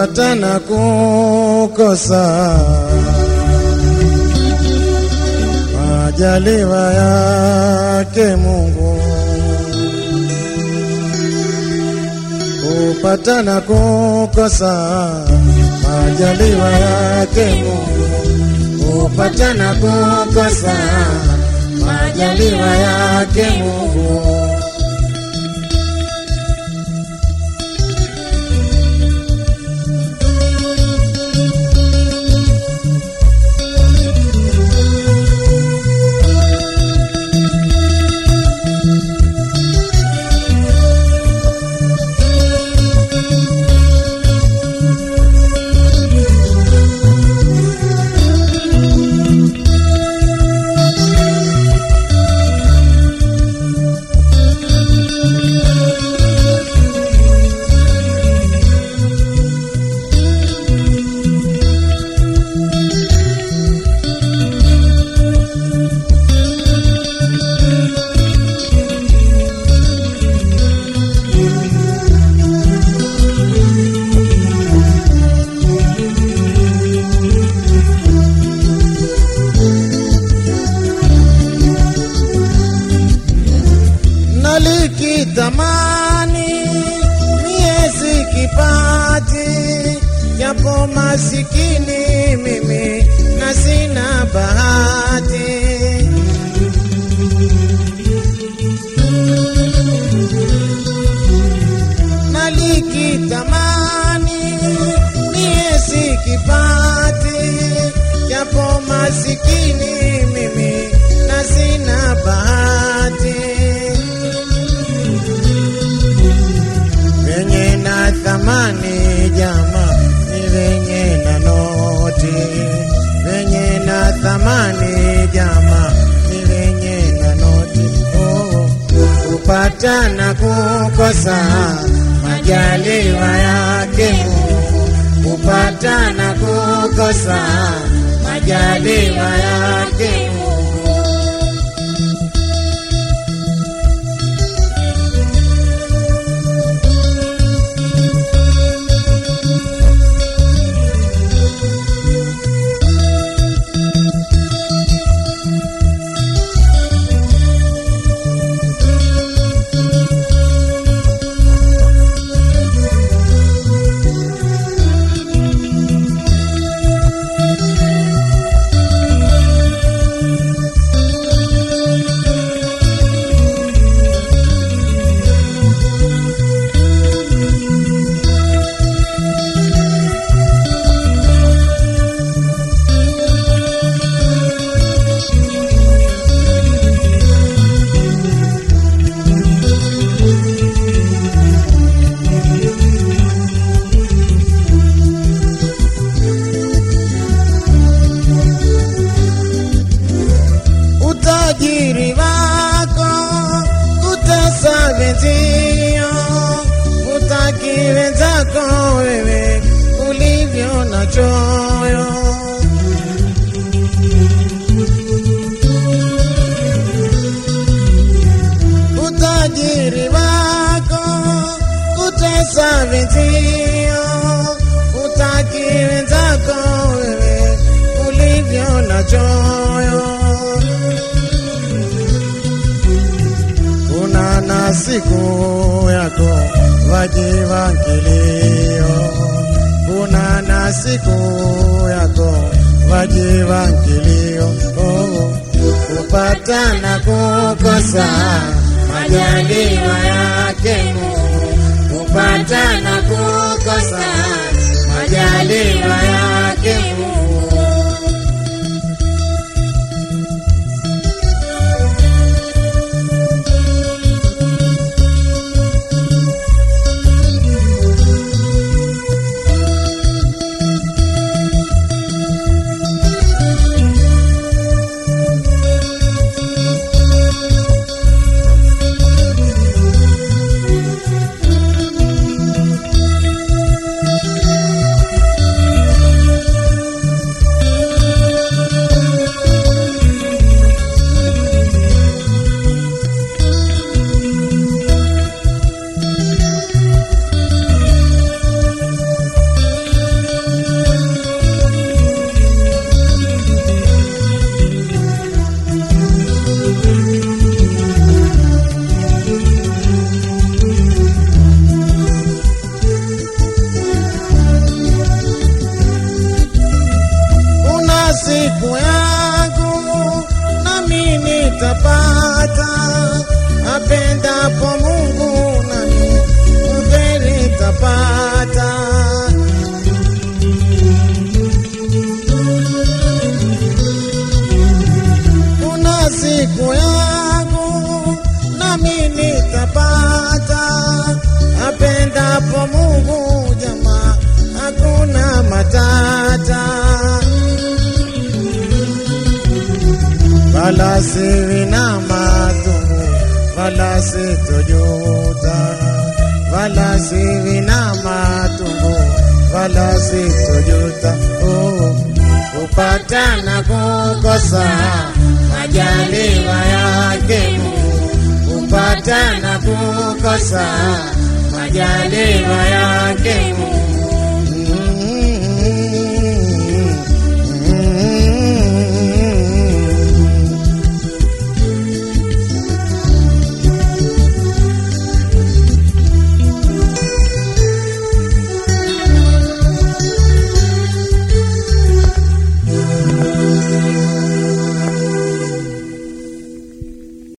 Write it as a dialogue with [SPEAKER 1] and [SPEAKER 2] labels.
[SPEAKER 1] kupata na kukosa, majaliwa yake Mungu. Kupata na kukosa, majaliwa yake Mungu. Kupata na kukosa, majaliwa yake Mungu. Nalikitamani miezi kipati, japo masikini mimi na sina bahati. Thamani jama ni venye na noti. Oh, kupata na kukosa majaliwa yake kupata na kukosa majaliwa yake kutesa utaki wenzako wewe ulivyo na choyo. Utajiri wako kutesa vizio, utaki wenzako wewe ulivyo na choyo. Siku yako wajiwa nkilio, kuna na siku yako wajiwa nkilio, Oh, kupata na kukosa majaliwa yake Mungu, kupata na kukosa nitapata apendapo Mungu nami kheri nitapata. una siku ya sivi na matungu, wala sitojuta, wala sivi na matungu, wala sitojuta. Oh, kupata na kukosa, majaliwa yake. Mungu, kupata na kukosa, majaliwa yake. Mungu.